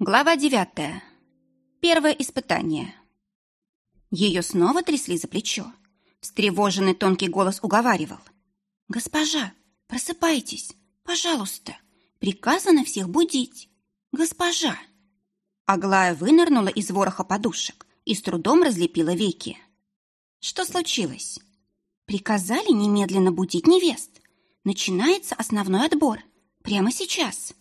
Глава девятая. Первое испытание. Ее снова трясли за плечо. Встревоженный тонкий голос уговаривал. «Госпожа, просыпайтесь, пожалуйста. Приказано всех будить. Госпожа!» Аглая вынырнула из вороха подушек и с трудом разлепила веки. Что случилось? Приказали немедленно будить невест. Начинается основной отбор. Прямо сейчас.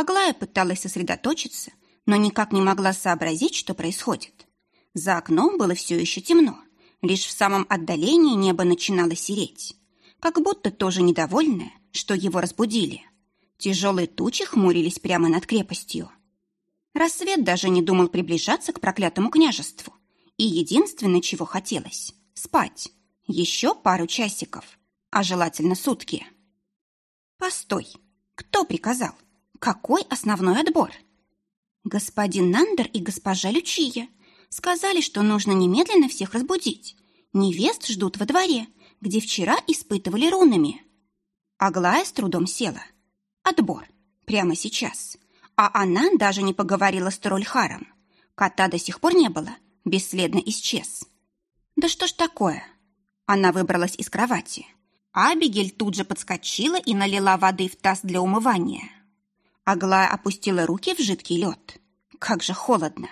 Аглая пыталась сосредоточиться, но никак не могла сообразить, что происходит. За окном было все еще темно. Лишь в самом отдалении небо начинало сереть. Как будто тоже недовольное, что его разбудили. Тяжелые тучи хмурились прямо над крепостью. Рассвет даже не думал приближаться к проклятому княжеству. И единственное, чего хотелось – спать. Еще пару часиков, а желательно сутки. Постой, кто приказал? Какой основной отбор? Господин Нандер и госпожа Лючия сказали, что нужно немедленно всех разбудить. Невест ждут во дворе, где вчера испытывали рунами. Аглая с трудом села. Отбор. Прямо сейчас. А она даже не поговорила с Трольхаром. Кота до сих пор не было. Бесследно исчез. Да что ж такое? Она выбралась из кровати. Абигель тут же подскочила и налила воды в таз для умывания. Аглая опустила руки в жидкий лед. Как же холодно!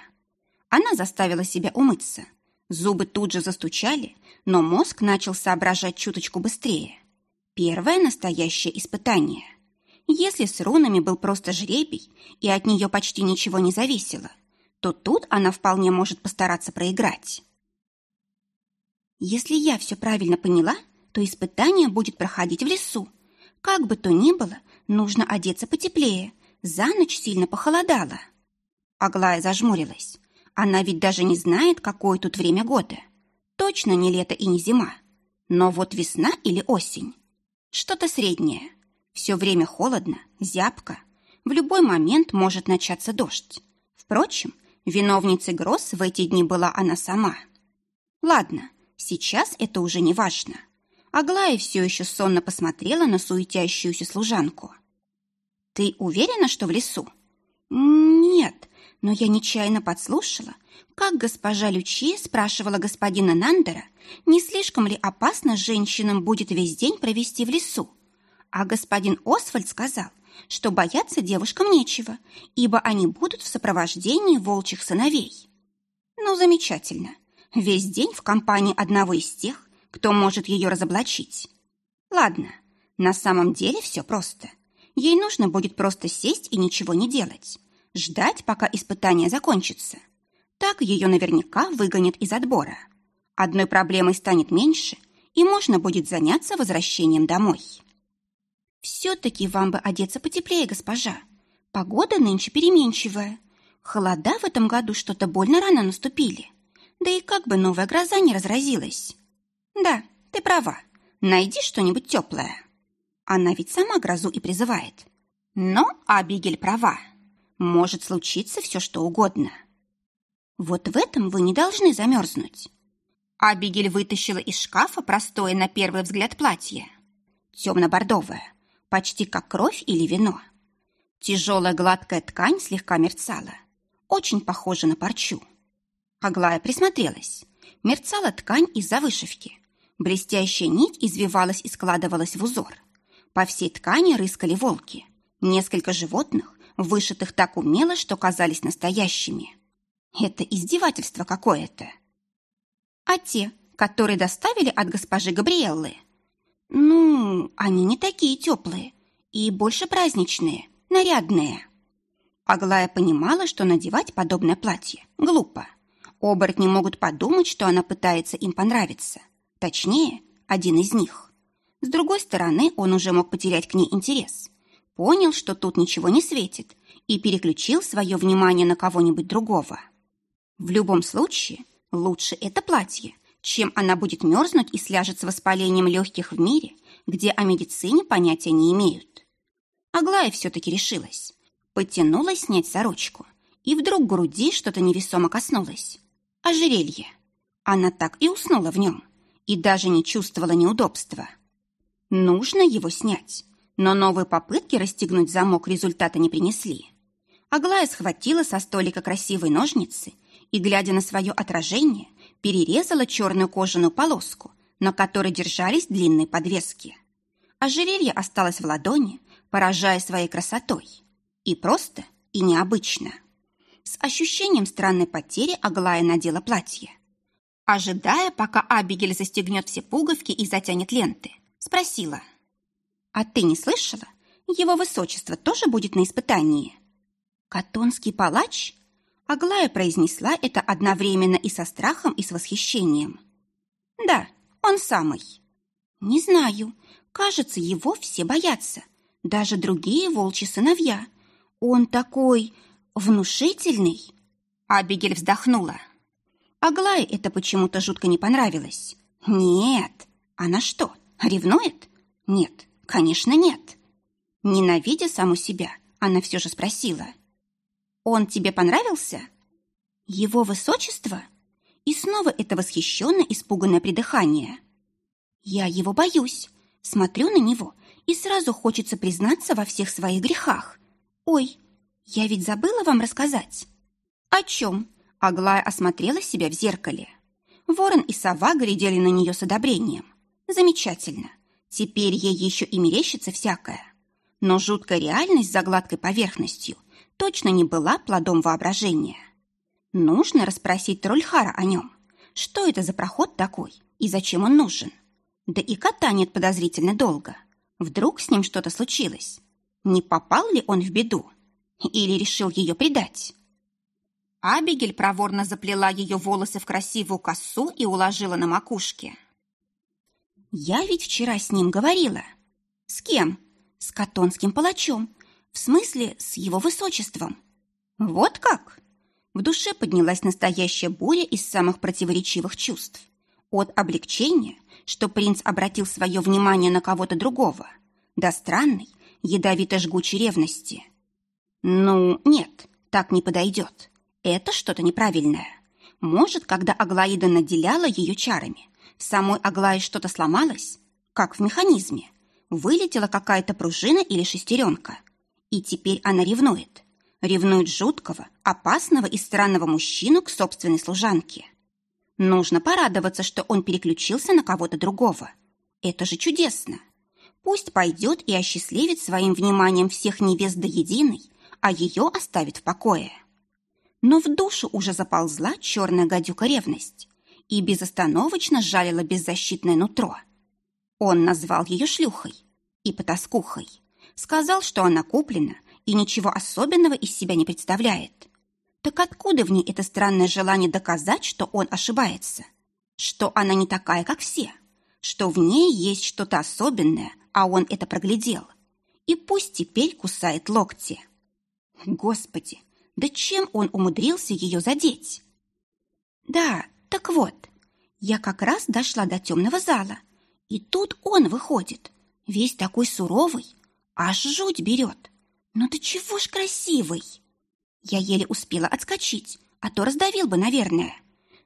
Она заставила себя умыться. Зубы тут же застучали, но мозг начал соображать чуточку быстрее. Первое настоящее испытание. Если с рунами был просто жребий, и от нее почти ничего не зависело, то тут она вполне может постараться проиграть. Если я все правильно поняла, то испытание будет проходить в лесу. Как бы то ни было, нужно одеться потеплее. За ночь сильно похолодало. Аглая зажмурилась. Она ведь даже не знает, какое тут время года. Точно не лето и не зима. Но вот весна или осень. Что-то среднее. Все время холодно, зябко. В любой момент может начаться дождь. Впрочем, виновницей гроз в эти дни была она сама. Ладно, сейчас это уже не важно. Аглая все еще сонно посмотрела на суетящуюся служанку. «Ты уверена, что в лесу?» «Нет, но я нечаянно подслушала, как госпожа Лючи спрашивала господина Нандера, не слишком ли опасно женщинам будет весь день провести в лесу. А господин Освальд сказал, что бояться девушкам нечего, ибо они будут в сопровождении волчьих сыновей. Ну, замечательно. Весь день в компании одного из тех, кто может ее разоблачить. Ладно, на самом деле все просто. Ей нужно будет просто сесть и ничего не делать. Ждать, пока испытание закончится. Так ее наверняка выгонят из отбора. Одной проблемой станет меньше, и можно будет заняться возвращением домой. Все-таки вам бы одеться потеплее, госпожа. Погода нынче переменчивая. Холода в этом году что-то больно рано наступили. Да и как бы новая гроза не разразилась. Да, ты права. Найди что-нибудь теплое. Она ведь сама грозу и призывает. Но Абигель права. Может случиться все, что угодно. Вот в этом вы не должны замерзнуть. Абигель вытащила из шкафа простое на первый взгляд платье. Темно-бордовое, почти как кровь или вино. Тяжелая гладкая ткань слегка мерцала. Очень похожа на парчу. Аглая присмотрелась. Мерцала ткань из-за вышивки. Блестящая нить извивалась и складывалась в узор. По всей ткани рыскали волки. Несколько животных, вышитых так умело, что казались настоящими. Это издевательство какое-то. А те, которые доставили от госпожи Габриэллы? Ну, они не такие теплые и больше праздничные, нарядные. Аглая понимала, что надевать подобное платье глупо. Оборотни могут подумать, что она пытается им понравиться. Точнее, один из них. С другой стороны, он уже мог потерять к ней интерес. Понял, что тут ничего не светит, и переключил свое внимание на кого-нибудь другого. В любом случае, лучше это платье, чем она будет мерзнуть и сляжет с воспалением легких в мире, где о медицине понятия не имеют. Аглая все-таки решилась. Подтянулась снять сорочку, и вдруг груди что-то невесомо коснулось. Ожерелье. Она так и уснула в нем и даже не чувствовала неудобства. Нужно его снять, но новые попытки расстегнуть замок результата не принесли. Аглая схватила со столика красивые ножницы и, глядя на свое отражение, перерезала черную кожаную полоску, на которой держались длинные подвески. Ожерелье осталось в ладони, поражая своей красотой. И просто, и необычно. С ощущением странной потери Аглая надела платье. Ожидая, пока Абигель застегнет все пуговки и затянет ленты, спросила. «А ты не слышала? Его высочество тоже будет на испытании?» «Катонский палач?» Аглая произнесла это одновременно и со страхом, и с восхищением. «Да, он самый». «Не знаю. Кажется, его все боятся. Даже другие волчьи сыновья. Он такой внушительный». Абигель вздохнула. Аглае это почему-то жутко не понравилось. «Нет. Она что, ревнует? Нет, конечно, нет». Ненавидя саму себя, она все же спросила. «Он тебе понравился?» «Его высочество?» И снова это восхищенно испуганное придыхание. «Я его боюсь. Смотрю на него, и сразу хочется признаться во всех своих грехах. Ой, я ведь забыла вам рассказать». «О чем?» Аглая осмотрела себя в зеркале. Ворон и сова глядели на нее с одобрением. «Замечательно. Теперь ей еще и мерещится всякое. Но жуткая реальность за гладкой поверхностью точно не была плодом воображения. Нужно расспросить Трольхара о нем. Что это за проход такой и зачем он нужен? Да и кота нет подозрительно долго. Вдруг с ним что-то случилось? Не попал ли он в беду? Или решил ее предать? Абигель проворно заплела ее волосы в красивую косу и уложила на макушке. «Я ведь вчера с ним говорила». «С кем?» «С катонским палачом. В смысле, с его высочеством. Вот как? В душе поднялась настоящая буря из самых противоречивых чувств. От облегчения, что принц обратил свое внимание на кого-то другого, до странной, ядовито-жгучей ревности. Ну, нет, так не подойдет. Это что-то неправильное. Может, когда Аглаида наделяла ее чарами, в самой Аглае что-то сломалось, как в механизме, вылетела какая-то пружина или шестеренка, и теперь она ревнует. Ревнует жуткого, опасного и странного мужчину к собственной служанке. Нужно порадоваться, что он переключился на кого-то другого. Это же чудесно. Пусть пойдет и осчастливит своим вниманием всех невест до единой, а ее оставит в покое. Но в душу уже заползла черная гадюка ревность и безостановочно жалила беззащитное нутро. Он назвал ее шлюхой и потаскухой. Сказал, что она куплена и ничего особенного из себя не представляет. Так откуда в ней это странное желание доказать, что он ошибается? Что она не такая, как все? Что в ней есть что-то особенное, а он это проглядел? И пусть теперь кусает локти. Господи, да чем он умудрился ее задеть? Да, так вот, я как раз дошла до темного зала, и тут он выходит, весь такой суровый, Аж жуть берет. Ну ты чего ж красивый? Я еле успела отскочить, а то раздавил бы, наверное.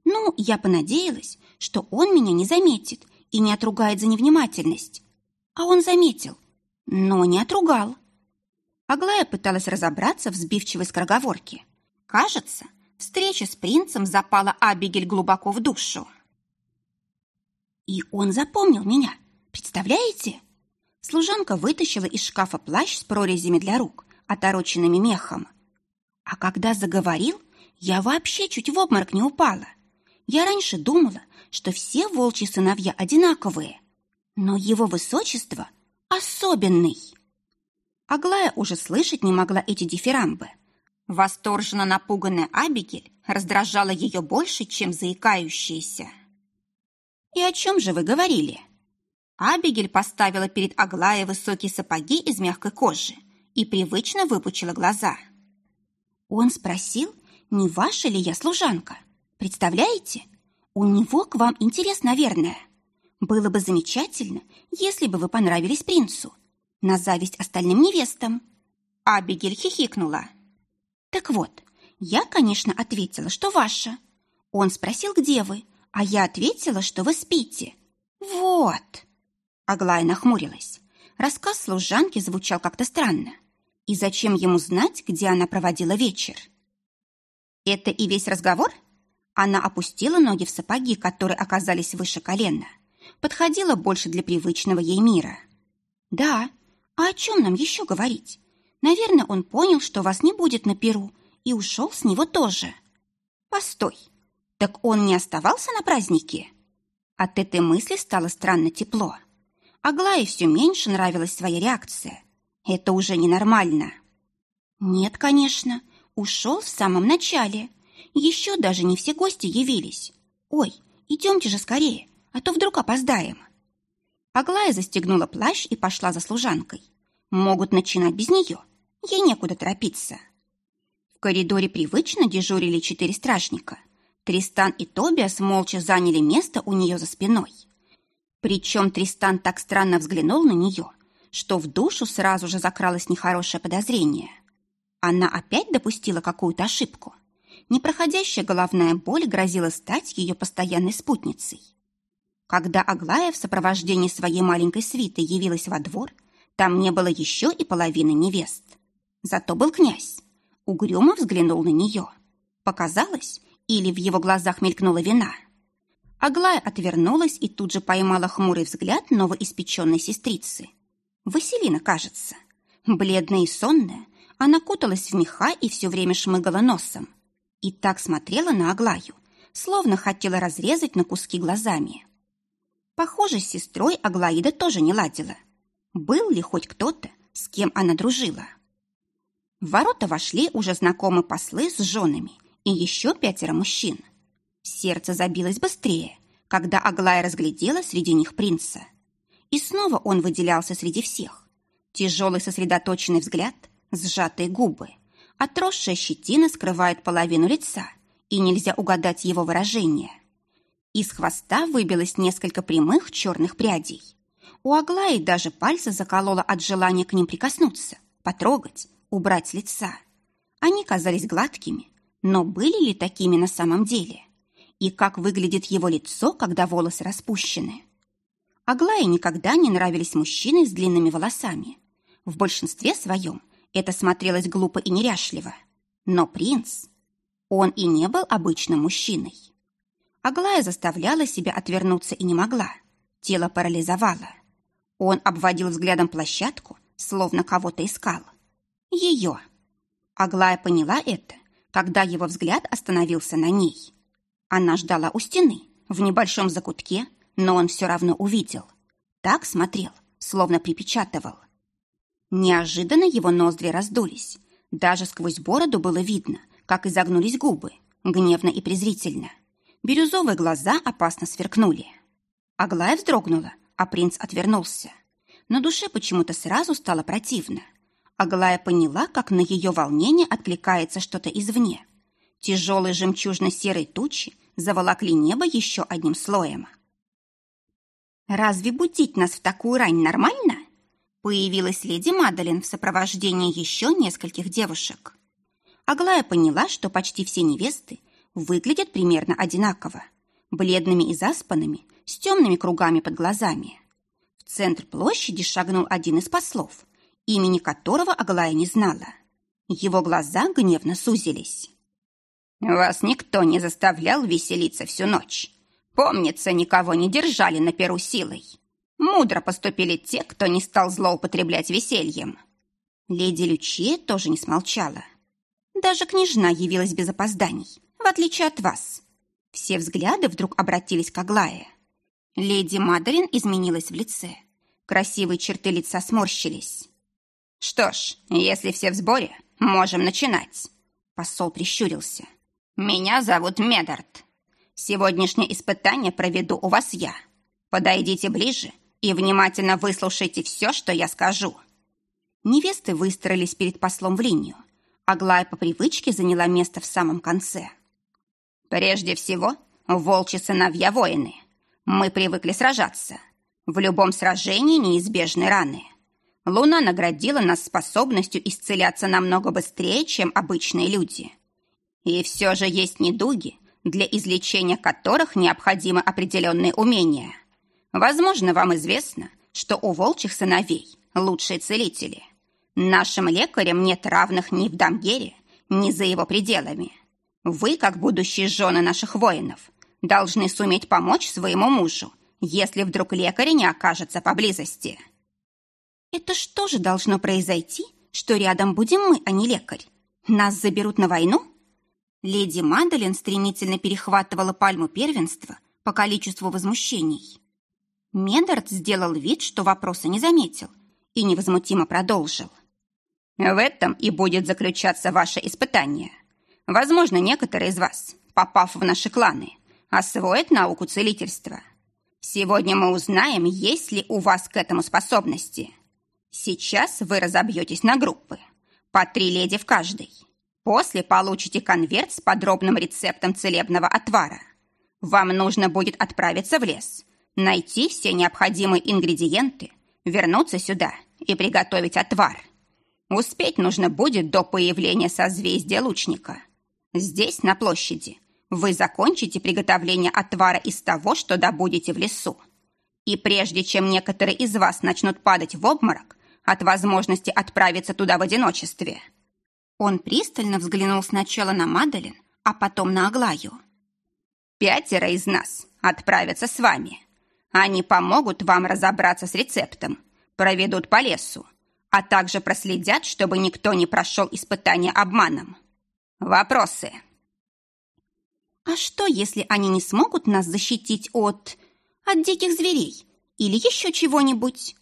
Ну, я понадеялась, что он меня не заметит и не отругает за невнимательность. А он заметил, но не отругал. Аглая пыталась разобраться в сбивчивой скороговорке. Кажется, встреча с принцем запала Абигель глубоко в душу. И он запомнил меня, представляете? Служанка вытащила из шкафа плащ с прорезями для рук, отороченными мехом. А когда заговорил, я вообще чуть в обморок не упала. Я раньше думала, что все волчьи сыновья одинаковые, но его высочество особенный. Аглая уже слышать не могла эти дифирамбы. Восторженно напуганная Абигель раздражала ее больше, чем заикающаяся. «И о чем же вы говорили?» Абигель поставила перед Аглаей высокие сапоги из мягкой кожи и привычно выпучила глаза. Он спросил, не ваша ли я служанка. Представляете? У него к вам интерес, наверное. Было бы замечательно, если бы вы понравились принцу. На зависть остальным невестам. Абигель хихикнула. Так вот, я, конечно, ответила, что ваша. Он спросил, где вы, а я ответила, что вы спите. Вот. Аглая нахмурилась. Рассказ служанки звучал как-то странно. И зачем ему знать, где она проводила вечер? Это и весь разговор? Она опустила ноги в сапоги, которые оказались выше колена. Подходила больше для привычного ей мира. Да, а о чем нам еще говорить? Наверное, он понял, что вас не будет на Перу, и ушел с него тоже. Постой, так он не оставался на празднике? От этой мысли стало странно тепло. Аглае все меньше нравилась своя реакция. Это уже ненормально. Нет, конечно, ушел в самом начале. Еще даже не все гости явились. Ой, идемте же скорее, а то вдруг опоздаем. Аглая застегнула плащ и пошла за служанкой. Могут начинать без нее. Ей некуда торопиться. В коридоре привычно дежурили четыре стражника. Тристан и Тобиас молча заняли место у нее за спиной. Причем Тристан так странно взглянул на нее, что в душу сразу же закралось нехорошее подозрение. Она опять допустила какую-то ошибку. Непроходящая головная боль грозила стать ее постоянной спутницей. Когда Аглая в сопровождении своей маленькой свиты явилась во двор, там не было еще и половины невест. Зато был князь. Угрюмо взглянул на нее. Показалось, или в его глазах мелькнула вина. Аглая отвернулась и тут же поймала хмурый взгляд новоиспеченной сестрицы. Василина, кажется. Бледная и сонная, она куталась в меха и все время шмыгала носом. И так смотрела на Аглаю, словно хотела разрезать на куски глазами. Похоже, с сестрой Аглаида тоже не ладила. Был ли хоть кто-то, с кем она дружила? В ворота вошли уже знакомые послы с женами и еще пятеро мужчин. Сердце забилось быстрее, когда Аглая разглядела среди них принца. И снова он выделялся среди всех. Тяжелый сосредоточенный взгляд, сжатые губы. Отросшая щетина скрывает половину лица, и нельзя угадать его выражение. Из хвоста выбилось несколько прямых черных прядей. У Аглаи даже пальцы закололо от желания к ним прикоснуться, потрогать, убрать с лица. Они казались гладкими, но были ли такими на самом деле? И как выглядит его лицо, когда волосы распущены? Аглае никогда не нравились мужчины с длинными волосами. В большинстве своем это смотрелось глупо и неряшливо. Но принц... Он и не был обычным мужчиной. Аглая заставляла себя отвернуться и не могла. Тело парализовало. Он обводил взглядом площадку, словно кого-то искал. Ее. Аглая поняла это, когда его взгляд остановился на ней. Она ждала у стены, в небольшом закутке, но он все равно увидел. Так смотрел, словно припечатывал. Неожиданно его ноздри раздулись. Даже сквозь бороду было видно, как изогнулись губы, гневно и презрительно. Бирюзовые глаза опасно сверкнули. Аглая вздрогнула, а принц отвернулся. На душе почему-то сразу стало противно. Аглая поняла, как на ее волнение откликается что-то извне. Тяжелые жемчужно-серые тучи заволокли небо еще одним слоем. «Разве будить нас в такую рань нормально?» Появилась леди Мадалин в сопровождении еще нескольких девушек. Аглая поняла, что почти все невесты выглядят примерно одинаково. Бледными и заспанными, с темными кругами под глазами. В центр площади шагнул один из послов, имени которого Аглая не знала. Его глаза гневно сузились. «Вас никто не заставлял веселиться всю ночь. Помнится, никого не держали на перу силой. Мудро поступили те, кто не стал злоупотреблять весельем». Леди Лючия тоже не смолчала. Даже княжна явилась без опозданий в отличие от вас». Все взгляды вдруг обратились к Аглае. Леди Мадарин изменилась в лице. Красивые черты лица сморщились. «Что ж, если все в сборе, можем начинать». Посол прищурился. «Меня зовут Медард. Сегодняшнее испытание проведу у вас я. Подойдите ближе и внимательно выслушайте все, что я скажу». Невесты выстроились перед послом в линию. Аглая по привычке заняла место в самом конце. Прежде всего, волчьи сыновья воины. Мы привыкли сражаться. В любом сражении неизбежны раны. Луна наградила нас способностью исцеляться намного быстрее, чем обычные люди. И все же есть недуги, для излечения которых необходимы определенные умения. Возможно, вам известно, что у волчьих сыновей лучшие целители. Нашим лекарям нет равных ни в Дамгере, ни за его пределами. Вы, как будущие жены наших воинов, должны суметь помочь своему мужу, если вдруг лекаря не окажется поблизости. Это что же должно произойти, что рядом будем мы, а не лекарь? Нас заберут на войну? Леди Мандалин стремительно перехватывала пальму первенства по количеству возмущений. Медард сделал вид, что вопроса не заметил, и невозмутимо продолжил. «В этом и будет заключаться ваше испытание. Возможно, некоторые из вас, попав в наши кланы, освоят науку целительства. Сегодня мы узнаем, есть ли у вас к этому способности. Сейчас вы разобьетесь на группы, по три леди в каждой. После получите конверт с подробным рецептом целебного отвара. Вам нужно будет отправиться в лес, найти все необходимые ингредиенты, вернуться сюда и приготовить отвар. Успеть нужно будет до появления созвездия лучника. Здесь, на площади, вы закончите приготовление отвара из того, что добудете в лесу. И прежде чем некоторые из вас начнут падать в обморок от возможности отправиться туда в одиночестве – он пристально взглянул сначала на Мадалин, а потом на Аглаю. «Пятеро из нас отправятся с вами. Они помогут вам разобраться с рецептом, проведут по лесу, а также проследят, чтобы никто не прошел испытание обманом. Вопросы?» «А что, если они не смогут нас защитить от... от диких зверей или еще чего-нибудь?»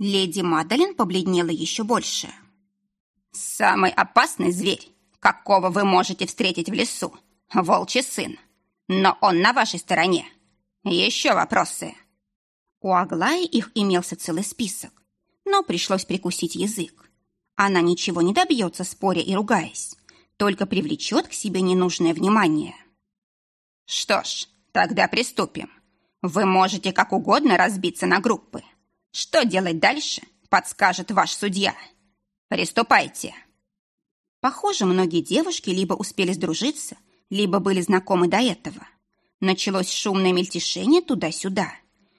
Леди Мадалин побледнела еще больше. «Самый опасный зверь, какого вы можете встретить в лесу, волчий сын. Но он на вашей стороне. Еще вопросы?» У Аглаи их имелся целый список, но пришлось прикусить язык. Она ничего не добьется, споря и ругаясь, только привлечет к себе ненужное внимание. «Что ж, тогда приступим. Вы можете как угодно разбиться на группы. Что делать дальше, подскажет ваш судья». Приступайте. Похоже, многие девушки либо успели сдружиться, либо были знакомы до этого. Началось шумное мельтешение туда-сюда.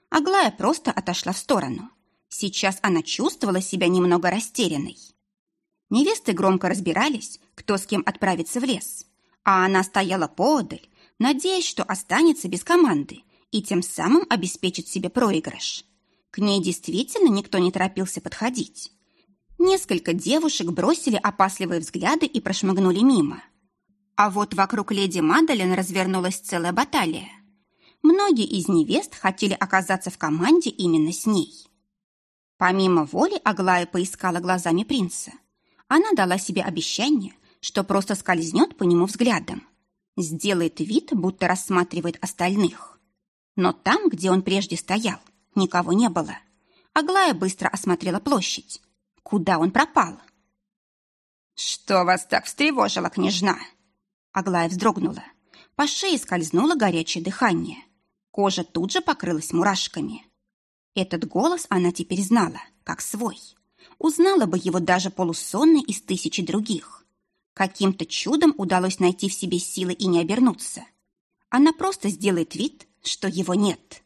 Аглая просто отошла в сторону. Сейчас она чувствовала себя немного растерянной. Невесты громко разбирались, кто с кем отправится в лес. А она стояла поодаль, надеясь, что останется без команды и тем самым обеспечит себе проигрыш. К ней действительно никто не торопился подходить. Несколько девушек бросили опасливые взгляды и прошмыгнули мимо. А вот вокруг леди Мадалин развернулась целая баталия. Многие из невест хотели оказаться в команде именно с ней. Помимо воли Аглая поискала глазами принца. Она дала себе обещание, что просто скользнет по нему взглядом. Сделает вид, будто рассматривает остальных. Но там, где он прежде стоял, никого не было. Аглая быстро осмотрела площадь Куда он пропал? «Что вас так встревожило, княжна?» Аглая вздрогнула. По шее скользнуло горячее дыхание. Кожа тут же покрылась мурашками. Этот голос она теперь знала, как свой. Узнала бы его даже полусонной из тысячи других. Каким-то чудом удалось найти в себе силы и не обернуться. Она просто сделает вид, что его нет.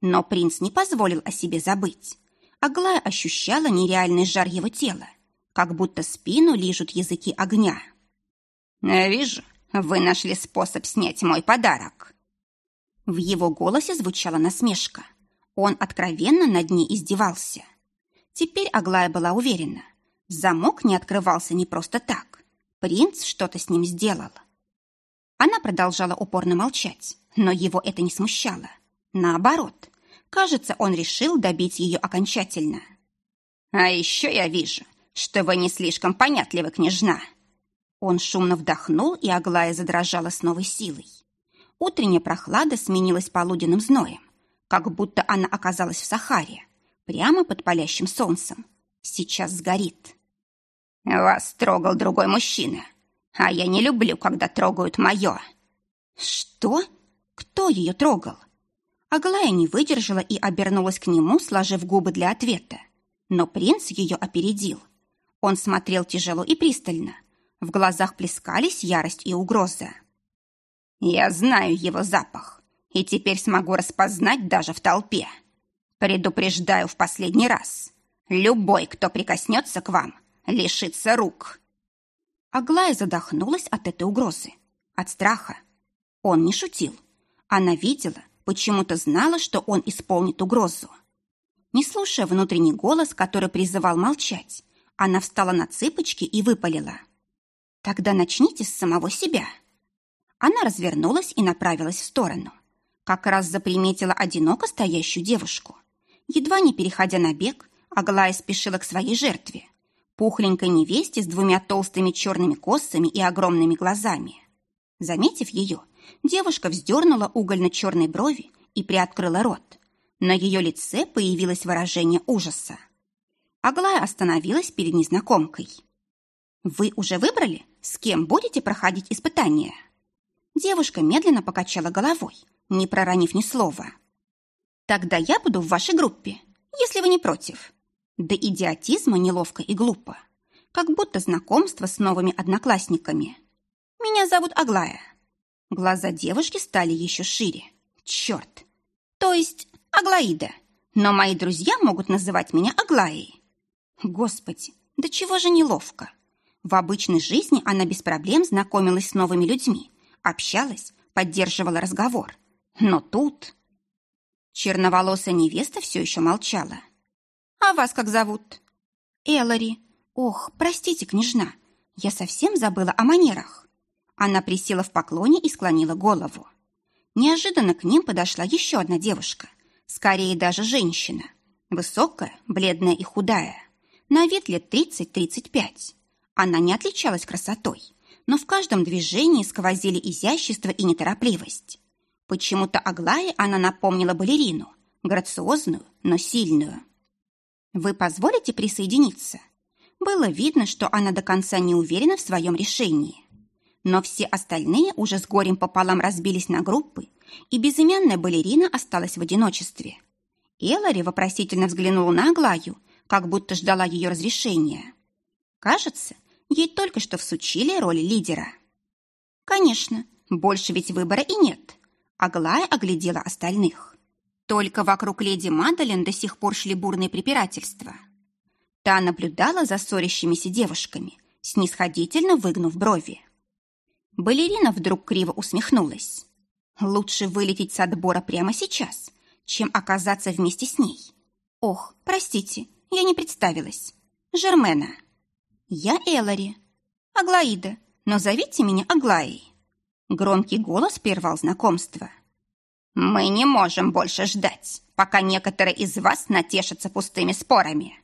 Но принц не позволил о себе забыть. Аглая ощущала нереальный жар его тела, как будто спину лижут языки огня. «Вижу, вы нашли способ снять мой подарок». В его голосе звучала насмешка. Он откровенно над ней издевался. Теперь Аглая была уверена. Замок не открывался не просто так. Принц что-то с ним сделал. Она продолжала упорно молчать, но его это не смущало. Наоборот, Кажется, он решил добить ее окончательно. «А еще я вижу, что вы не слишком понятливы, княжна». Он шумно вдохнул, и Аглая задрожала с новой силой. Утренняя прохлада сменилась полуденным зноем, как будто она оказалась в Сахаре, прямо под палящим солнцем. Сейчас сгорит. «Вас трогал другой мужчина, а я не люблю, когда трогают мое». «Что? Кто ее трогал?» Аглая не выдержала и обернулась к нему, сложив губы для ответа. Но принц ее опередил. Он смотрел тяжело и пристально. В глазах плескались ярость и угроза. «Я знаю его запах, и теперь смогу распознать даже в толпе. Предупреждаю в последний раз. Любой, кто прикоснется к вам, лишится рук. Аглая задохнулась от этой угрозы, от страха. Он не шутил. Она видела, почему-то знала, что он исполнит угрозу. Не слушая внутренний голос, который призывал молчать, она встала на цыпочки и выпалила. «Тогда начните с самого себя». Она развернулась и направилась в сторону. Как раз заприметила одиноко стоящую девушку. Едва не переходя на бег, Аглая спешила к своей жертве. Пухленькой невесте с двумя толстыми черными косами и огромными глазами. Заметив ее, девушка вздернула угольно-черные брови и приоткрыла рот. На ее лице появилось выражение ужаса. Аглая остановилась перед незнакомкой. «Вы уже выбрали, с кем будете проходить испытания?» Девушка медленно покачала головой, не проронив ни слова. «Тогда я буду в вашей группе, если вы не против». До идиотизма неловко и глупо. Как будто знакомство с новыми одноклассниками. «Меня зовут Аглая». Глаза девушки стали еще шире. «Черт! То есть Аглаида. Но мои друзья могут называть меня Аглаей». Господи, да чего же неловко. В обычной жизни она без проблем знакомилась с новыми людьми, общалась, поддерживала разговор. Но тут... Черноволосая невеста все еще молчала. «А вас как зовут?» «Эллари. Ох, простите, княжна, я совсем забыла о манерах». Она присела в поклоне и склонила голову. Неожиданно к ним подошла еще одна девушка, скорее даже женщина. Высокая, бледная и худая. На вид лет 30-35. Она не отличалась красотой, но в каждом движении сквозили изящество и неторопливость. Почему-то Аглае она напомнила балерину, грациозную, но сильную. «Вы позволите присоединиться?» Было видно, что она до конца не уверена в своем решении. Но все остальные уже с горем пополам разбились на группы, и безымянная балерина осталась в одиночестве. Эллари вопросительно взглянула на Аглаю, как будто ждала ее разрешения. Кажется, ей только что всучили роль лидера. Конечно, больше ведь выбора и нет. Аглая оглядела остальных. Только вокруг леди Мадален до сих пор шли бурные препирательства. Та наблюдала за ссорящимися девушками, снисходительно выгнув брови. Балерина вдруг криво усмехнулась. Лучше вылететь с отбора прямо сейчас, чем оказаться вместе с ней. Ох, простите, я не представилась. Жермена. Я Элари. Аглаида, но зовите меня Аглаей. Громкий голос прервал знакомство. «Мы не можем больше ждать, пока некоторые из вас натешатся пустыми спорами».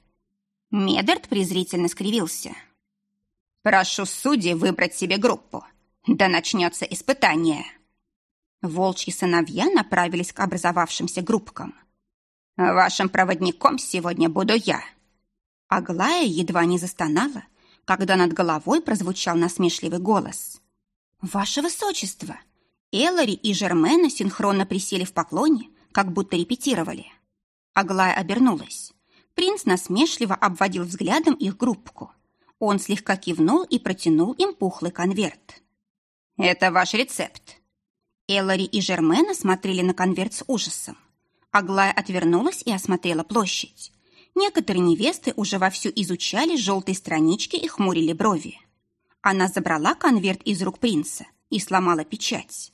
Медерт презрительно скривился. «Прошу судей выбрать себе группу. Да начнется испытание». Волчьи сыновья направились к образовавшимся группкам. «Вашим проводником сегодня буду я». Аглая едва не застонала, когда над головой прозвучал насмешливый голос. «Ваше высочество!» Эллари и Жермена синхронно присели в поклоне, как будто репетировали. Аглая обернулась. Принц насмешливо обводил взглядом их группку. Он слегка кивнул и протянул им пухлый конверт. «Это ваш рецепт». Эллари и Жермена смотрели на конверт с ужасом. Аглая отвернулась и осмотрела площадь. Некоторые невесты уже вовсю изучали желтые странички и хмурили брови. Она забрала конверт из рук принца и сломала печать.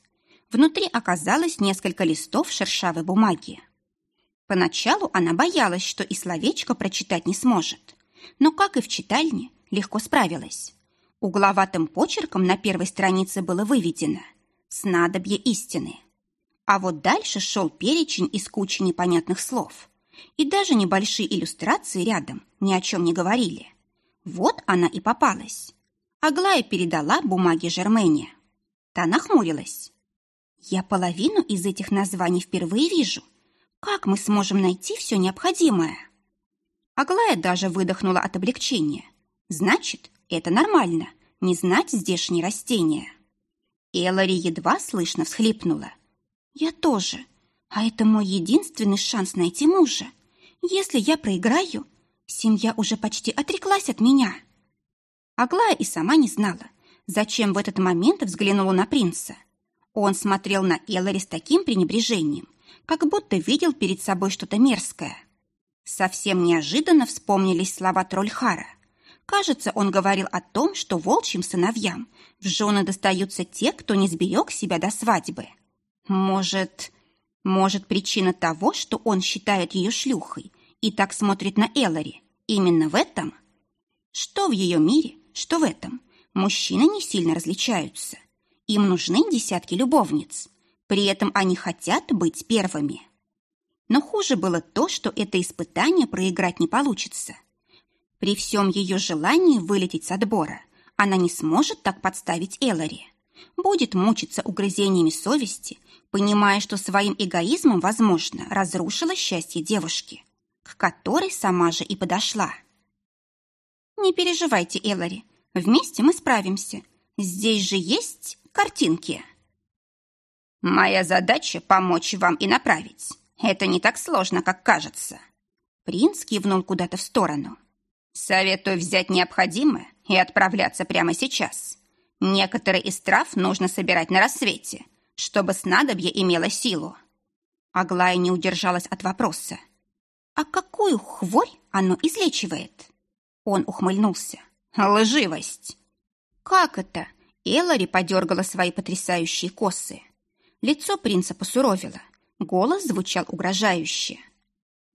Внутри оказалось несколько листов шершавой бумаги. Поначалу она боялась, что и словечко прочитать не сможет. Но, как и в читальне, легко справилась. Угловатым почерком на первой странице было выведено «Снадобье истины». А вот дальше шел перечень из кучи непонятных слов. И даже небольшие иллюстрации рядом ни о чем не говорили. Вот она и попалась. Аглая передала бумаги Жермене. Та нахмурилась. Я половину из этих названий впервые вижу. Как мы сможем найти все необходимое? Аглая даже выдохнула от облегчения. Значит, это нормально, не знать здешние растения. Эллари едва слышно всхлипнула. Я тоже. А это мой единственный шанс найти мужа. Если я проиграю, семья уже почти отреклась от меня. Аглая и сама не знала, зачем в этот момент взглянула на принца. Он смотрел на Эллари с таким пренебрежением, как будто видел перед собой что-то мерзкое. Совсем неожиданно вспомнились слова Трольхара. Кажется, он говорил о том, что волчьим сыновьям в жены достаются те, кто не сберег себя до свадьбы. Может, может, причина того, что он считает ее шлюхой и так смотрит на Эллари, именно в этом? Что в ее мире, что в этом, мужчины не сильно различаются. Им нужны десятки любовниц. При этом они хотят быть первыми. Но хуже было то, что это испытание проиграть не получится. При всем ее желании вылететь с отбора она не сможет так подставить Эллари. Будет мучиться угрызениями совести, понимая, что своим эгоизмом, возможно, разрушила счастье девушки, к которой сама же и подошла. «Не переживайте, Эллари, вместе мы справимся. Здесь же есть картинки». «Моя задача — помочь вам и направить. Это не так сложно, как кажется». Принц кивнул куда-то в сторону. «Советую взять необходимое и отправляться прямо сейчас. Некоторые из трав нужно собирать на рассвете, чтобы снадобье имело силу». Аглая не удержалась от вопроса. «А какую хворь оно излечивает?» Он ухмыльнулся. «Лживость!» «Как это?» Эллари подергала свои потрясающие косы. Лицо принца посуровило. Голос звучал угрожающе.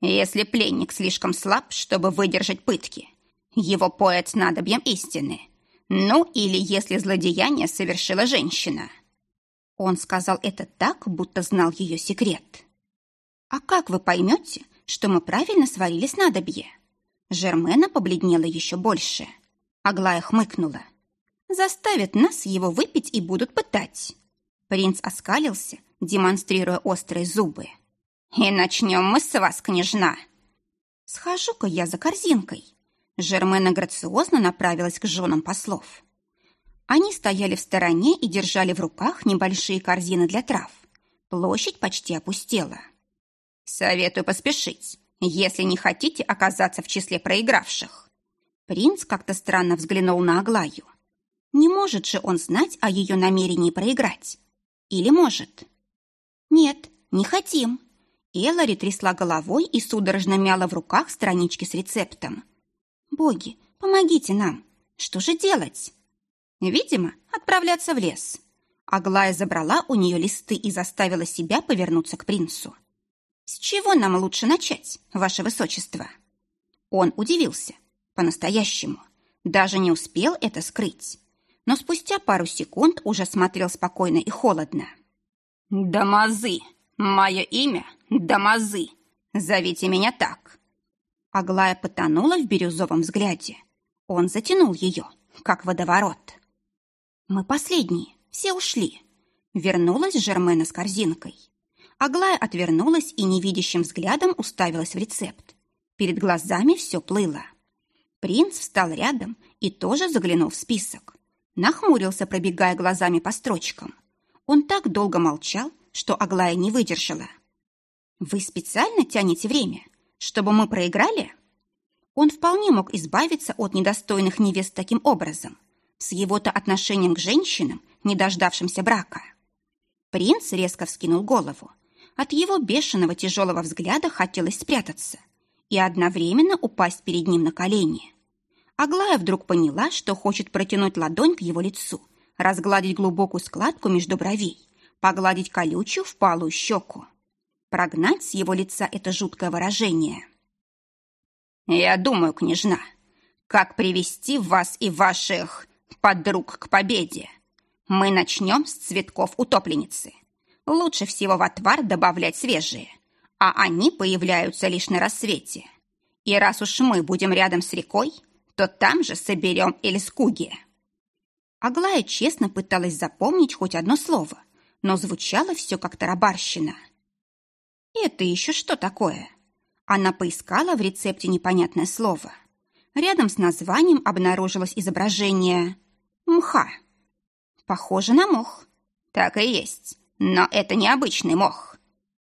«Если пленник слишком слаб, чтобы выдержать пытки, его поэт с надобьем истины. Ну, или если злодеяние совершила женщина». Он сказал это так, будто знал ее секрет. «А как вы поймете, что мы правильно сварили снадобье?» Жермена побледнела еще больше. Аглая хмыкнула. «Заставят нас его выпить и будут пытать. Принц оскалился, демонстрируя острые зубы. «И начнем мы с вас, княжна!» «Схожу-ка я за корзинкой!» Жермена грациозно направилась к женам послов. Они стояли в стороне и держали в руках небольшие корзины для трав. Площадь почти опустела. «Советую поспешить, если не хотите оказаться в числе проигравших». Принц как-то странно взглянул на Аглаю. Не может же он знать о ее намерении проиграть. Или может? Нет, не хотим. Эллари трясла головой и судорожно мяла в руках странички с рецептом. Боги, помогите нам. Что же делать? Видимо, отправляться в лес. Аглая забрала у нее листы и заставила себя повернуться к принцу. «С чего нам лучше начать, ваше высочество?» Он удивился. По-настоящему. Даже не успел это скрыть но спустя пару секунд уже смотрел спокойно и холодно. «Дамазы! Мое имя Дамазы! Зовите меня так!» Аглая потонула в бирюзовом взгляде. Он затянул ее, как водоворот. «Мы последние, все ушли». Вернулась Жермена с корзинкой. Аглая отвернулась и невидящим взглядом уставилась в рецепт. Перед глазами все плыло. Принц встал рядом и тоже заглянул в список. Нахмурился, пробегая глазами по строчкам. Он так долго молчал, что Аглая не выдержала. «Вы специально тянете время, чтобы мы проиграли?» Он вполне мог избавиться от недостойных невест таким образом, с его-то отношением к женщинам, не дождавшимся брака. Принц резко вскинул голову. От его бешеного тяжелого взгляда хотелось спрятаться и одновременно упасть перед ним на колени. Аглая вдруг поняла, что хочет протянуть ладонь к его лицу, разгладить глубокую складку между бровей, погладить колючую впалую щеку. Прогнать с его лица это жуткое выражение. «Я думаю, княжна, как привести вас и ваших подруг к победе. Мы начнем с цветков утопленницы. Лучше всего в отвар добавлять свежие, а они появляются лишь на рассвете. И раз уж мы будем рядом с рекой, то там же соберем Эльскуги». Аглая честно пыталась запомнить хоть одно слово, но звучало все как тарабарщина. «Это еще что такое?» Она поискала в рецепте непонятное слово. Рядом с названием обнаружилось изображение «мха». Похоже на мох. Так и есть, но это необычный мох.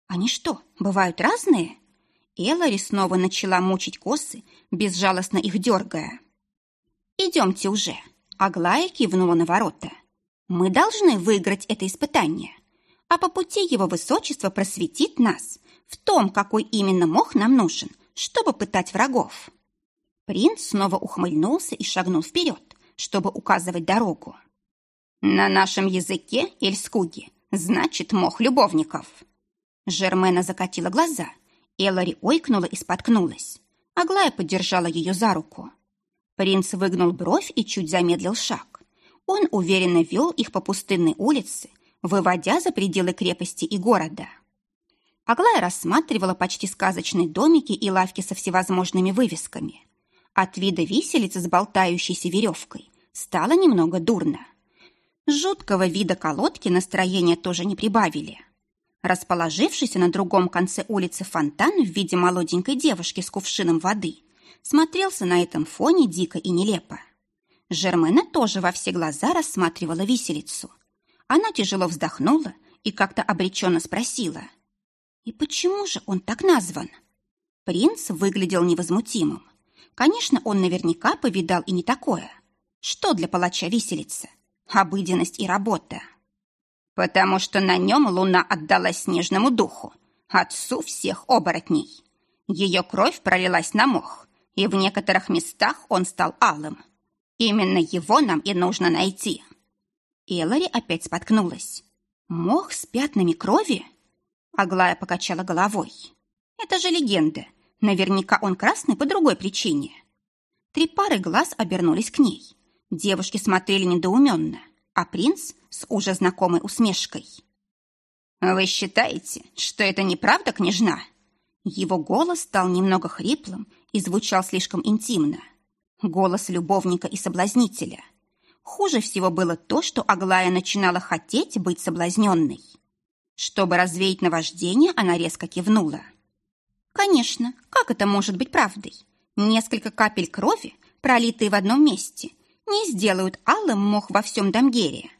Они что, бывают разные? Эллари снова начала мучить косы, безжалостно их дергая. «Идемте уже», — Аглая кивнула на ворота. «Мы должны выиграть это испытание, а по пути его высочество просветит нас в том, какой именно мох нам нужен, чтобы пытать врагов». Принц снова ухмыльнулся и шагнул вперед, чтобы указывать дорогу. «На нашем языке Эльскуги значит мох любовников». Жермена закатила глаза. Эллари ойкнула и споткнулась. Аглая поддержала ее за руку. Принц выгнул бровь и чуть замедлил шаг. Он уверенно вел их по пустынной улице, выводя за пределы крепости и города. Аглая рассматривала почти сказочные домики и лавки со всевозможными вывесками. От вида виселицы с болтающейся веревкой стало немного дурно. Жуткого вида колодки настроения тоже не прибавили. Расположившийся на другом конце улицы фонтан в виде молоденькой девушки с кувшином воды смотрелся на этом фоне дико и нелепо. Жермена тоже во все глаза рассматривала виселицу. Она тяжело вздохнула и как-то обреченно спросила. «И почему же он так назван?» Принц выглядел невозмутимым. Конечно, он наверняка повидал и не такое. Что для палача виселица? Обыденность и работа. Потому что на нем луна отдалась снежному духу, отцу всех оборотней. Ее кровь пролилась на мох, и в некоторых местах он стал алым. Именно его нам и нужно найти. Эллари опять споткнулась. Мох с пятнами крови? Аглая покачала головой. Это же легенда. Наверняка он красный по другой причине. Три пары глаз обернулись к ней. Девушки смотрели недоуменно, а принц с уже знакомой усмешкой. «Вы считаете, что это неправда, княжна?» Его голос стал немного хриплым и звучал слишком интимно. Голос любовника и соблазнителя. Хуже всего было то, что Аглая начинала хотеть быть соблазненной. Чтобы развеять наваждение, она резко кивнула. «Конечно, как это может быть правдой? Несколько капель крови, пролитые в одном месте, не сделают алым мох во всем Дамгере».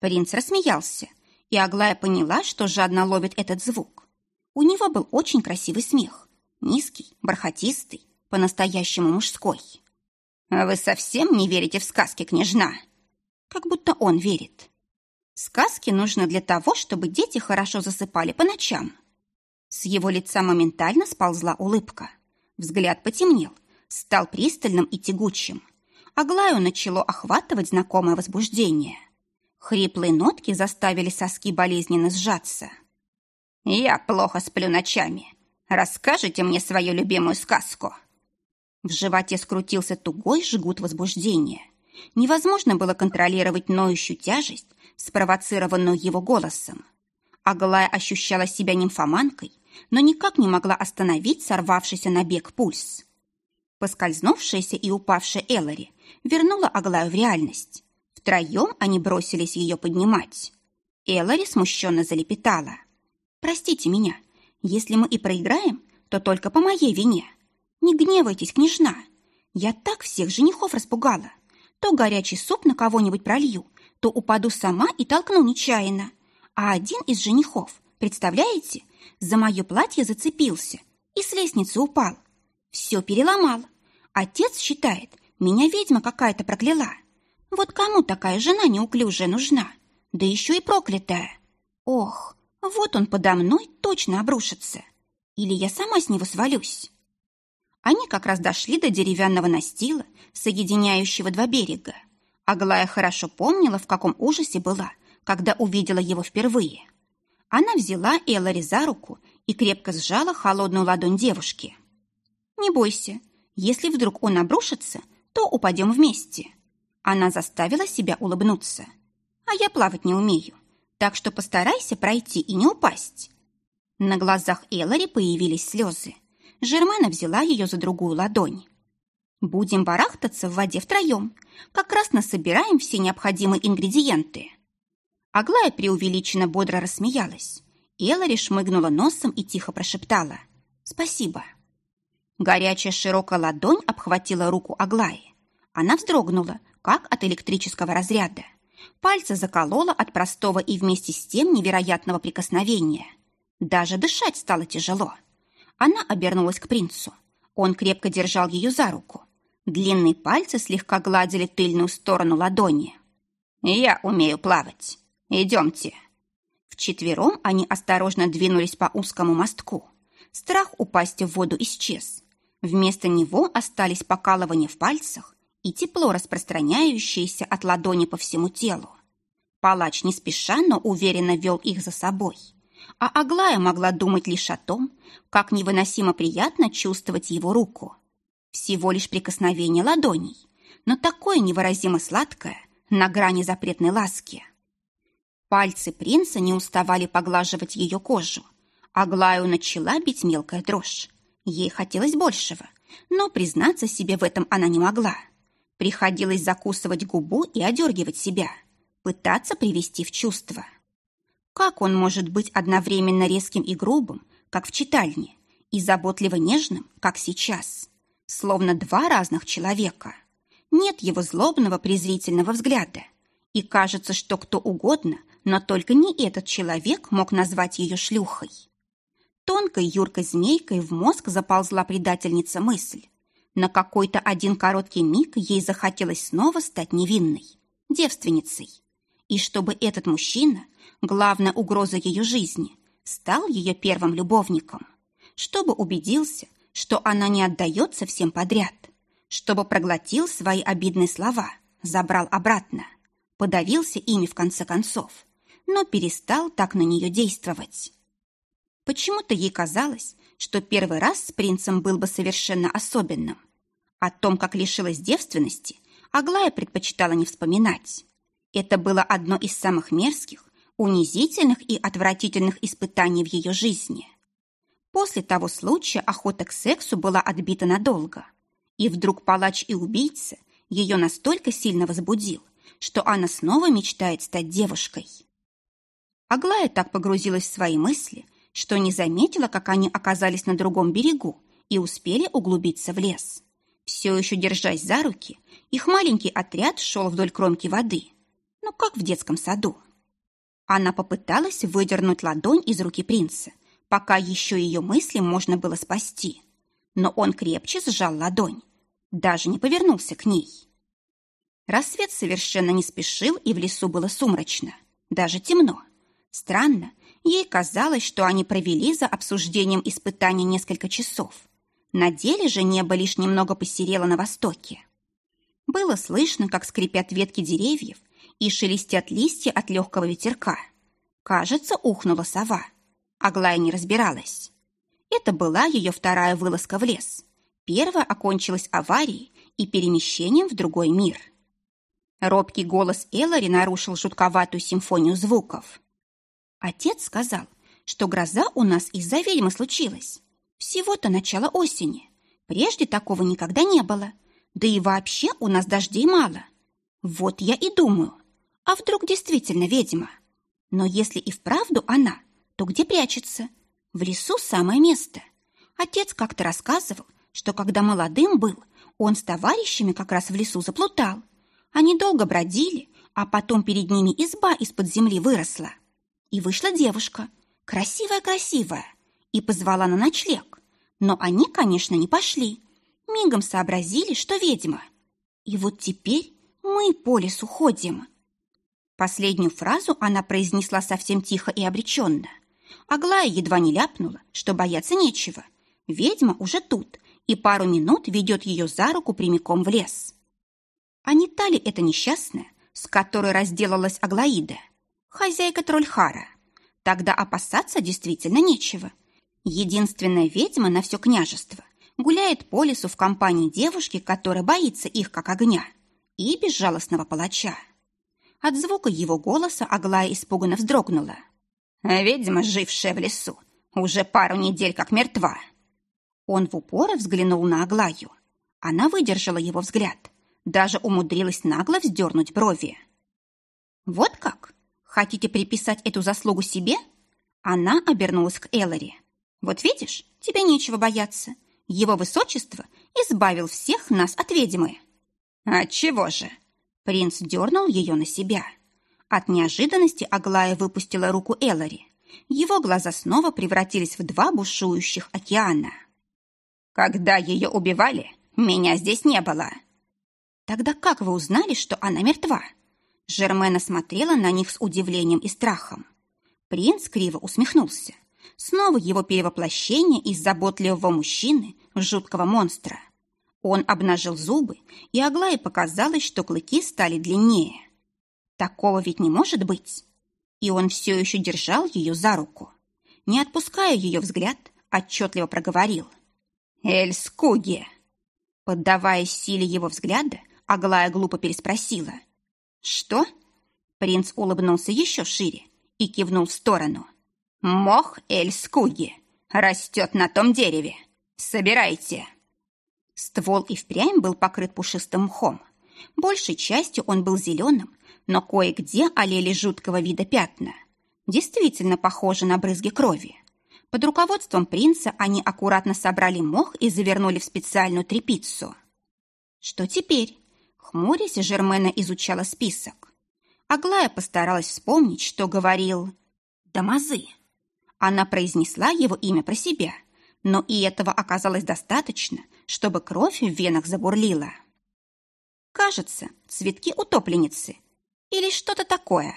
Принц рассмеялся, и Аглая поняла, что жадно ловит этот звук. У него был очень красивый смех, низкий, бархатистый, по-настоящему мужской. «Вы совсем не верите в сказки, княжна?» Как будто он верит. Сказки нужны для того, чтобы дети хорошо засыпали по ночам. С его лица моментально сползла улыбка. Взгляд потемнел, стал пристальным и тягучим. Аглаю начало охватывать знакомое возбуждение. Хриплые нотки заставили соски болезненно сжаться. «Я плохо сплю ночами. Расскажите мне свою любимую сказку». В животе скрутился тугой жгут возбуждения. Невозможно было контролировать ноющую тяжесть, спровоцированную его голосом. Аглая ощущала себя нимфоманкой, но никак не могла остановить сорвавшийся на бег пульс. Поскользнувшаяся и упавшая Эллари вернула Аглаю в реальность. Втроем они бросились ее поднимать. Эллари смущенно залепетала. «Простите меня, если мы и проиграем, то только по моей вине. Не гневайтесь, княжна. Я так всех женихов распугала. То горячий суп на кого-нибудь пролью, то упаду сама и толкну нечаянно. А один из женихов, представляете, за мое платье зацепился и с лестницы упал. Все переломал. Отец считает, меня ведьма какая-то прокляла. Вот кому такая жена неуклюжая нужна? Да еще и проклятая. Ох, вот он подо мной точно обрушится. Или я сама с него свалюсь. Они как раз дошли до деревянного настила, соединяющего два берега. Аглая хорошо помнила, в каком ужасе была, когда увидела его впервые. Она взяла Эллари за руку и крепко сжала холодную ладонь девушки. «Не бойся, если вдруг он обрушится, то упадем вместе». Она заставила себя улыбнуться. «А я плавать не умею, так что постарайся пройти и не упасть». На глазах Эллари появились слезы. Жермена взяла ее за другую ладонь. «Будем барахтаться в воде втроем. Как раз насобираем все необходимые ингредиенты». Аглая преувеличенно бодро рассмеялась. Эллари шмыгнула носом и тихо прошептала «Спасибо». Горячая широкая ладонь обхватила руку Аглаи. Она вздрогнула, как от электрического разряда. Пальцы заколола от простого и вместе с тем невероятного прикосновения. Даже дышать стало тяжело. Она обернулась к принцу. Он крепко держал ее за руку. Длинные пальцы слегка гладили тыльную сторону ладони. «Я умею плавать. Идемте». Вчетвером они осторожно двинулись по узкому мостку. Страх упасть в воду исчез. Вместо него остались покалывания в пальцах и тепло, распространяющееся от ладони по всему телу. Палач не спеша, но уверенно вел их за собой. А Аглая могла думать лишь о том, как невыносимо приятно чувствовать его руку. Всего лишь прикосновение ладоней, но такое невыразимо сладкое, на грани запретной ласки. Пальцы принца не уставали поглаживать ее кожу. Аглаю начала бить мелкая дрожь. Ей хотелось большего, но признаться себе в этом она не могла. Приходилось закусывать губу и одергивать себя, пытаться привести в чувство. Как он может быть одновременно резким и грубым, как в читальне, и заботливо нежным, как сейчас? Словно два разных человека. Нет его злобного презрительного взгляда. И кажется, что кто угодно, но только не этот человек мог назвать ее шлюхой. Тонкой юркой змейкой в мозг заползла предательница мысль. На какой-то один короткий миг ей захотелось снова стать невинной, девственницей. И чтобы этот мужчина, главная угроза ее жизни, стал ее первым любовником. Чтобы убедился, что она не отдается всем подряд. Чтобы проглотил свои обидные слова, забрал обратно. Подавился ими в конце концов, но перестал так на нее действовать. Почему-то ей казалось, что первый раз с принцем был бы совершенно особенным. О том, как лишилась девственности, Аглая предпочитала не вспоминать. Это было одно из самых мерзких, унизительных и отвратительных испытаний в ее жизни. После того случая охота к сексу была отбита надолго. И вдруг палач и убийца ее настолько сильно возбудил, что она снова мечтает стать девушкой. Аглая так погрузилась в свои мысли, что не заметила, как они оказались на другом берегу и успели углубиться в лес. Все еще держась за руки, их маленький отряд шел вдоль кромки воды. Ну, как в детском саду. Она попыталась выдернуть ладонь из руки принца, пока еще ее мысли можно было спасти. Но он крепче сжал ладонь, даже не повернулся к ней. Рассвет совершенно не спешил, и в лесу было сумрачно, даже темно. Странно, Ей казалось, что они провели за обсуждением испытаний несколько часов. На деле же небо лишь немного посерело на востоке. Было слышно, как скрипят ветки деревьев и шелестят листья от легкого ветерка. Кажется, ухнула сова. Аглая не разбиралась. Это была ее вторая вылазка в лес. Первая окончилась аварией и перемещением в другой мир. Робкий голос Эллари нарушил жутковатую симфонию звуков. Отец сказал, что гроза у нас из-за ведьмы случилась. Всего-то начало осени. Прежде такого никогда не было. Да и вообще у нас дождей мало. Вот я и думаю, а вдруг действительно ведьма? Но если и вправду она, то где прячется? В лесу самое место. Отец как-то рассказывал, что когда молодым был, он с товарищами как раз в лесу заплутал. Они долго бродили, а потом перед ними изба из-под земли выросла. И вышла девушка, красивая-красивая, и позвала на ночлег. Но они, конечно, не пошли. Мигом сообразили, что ведьма. И вот теперь мы по лесу ходим. Последнюю фразу она произнесла совсем тихо и обреченно. Аглая едва не ляпнула, что бояться нечего. Ведьма уже тут, и пару минут ведет ее за руку прямиком в лес. А не та ли это несчастная, с которой разделалась Аглаида? хозяйка Трольхара. Тогда опасаться действительно нечего. Единственная ведьма на все княжество гуляет по лесу в компании девушки, которая боится их как огня, и безжалостного палача. От звука его голоса Аглая испуганно вздрогнула. «Ведьма, жившая в лесу, уже пару недель как мертва». Он в упор взглянул на Аглаю. Она выдержала его взгляд, даже умудрилась нагло вздернуть брови. «Вот как? Хотите приписать эту заслугу себе? Она обернулась к Эллари. Вот видишь, тебе нечего бояться. Его высочество избавил всех нас от ведьмы. От чего же? Принц дернул ее на себя. От неожиданности Аглая выпустила руку Эллари. Его глаза снова превратились в два бушующих океана. «Когда ее убивали, меня здесь не было». «Тогда как вы узнали, что она мертва?» Жермена смотрела на них с удивлением и страхом. Принц криво усмехнулся. Снова его перевоплощение из заботливого мужчины жуткого монстра. Он обнажил зубы, и Аглае показалось, что клыки стали длиннее. Такого ведь не может быть. И он все еще держал ее за руку. Не отпуская ее взгляд, отчетливо проговорил. «Эльскуги!» Поддаваясь силе его взгляда, Аглая глупо переспросила. «Что?» Принц улыбнулся еще шире и кивнул в сторону. «Мох Эльскуги растет на том дереве. Собирайте!» Ствол и впрямь был покрыт пушистым мхом. Большей частью он был зеленым, но кое-где олели жуткого вида пятна. Действительно похожи на брызги крови. Под руководством принца они аккуратно собрали мох и завернули в специальную тряпицу. Что теперь? Хмурясь, Жермена изучала список. Аглая постаралась вспомнить, что говорил «Дамазы». Она произнесла его имя про себя, но и этого оказалось достаточно, чтобы кровь в венах забурлила. Кажется, цветки утопленницы или что-то такое.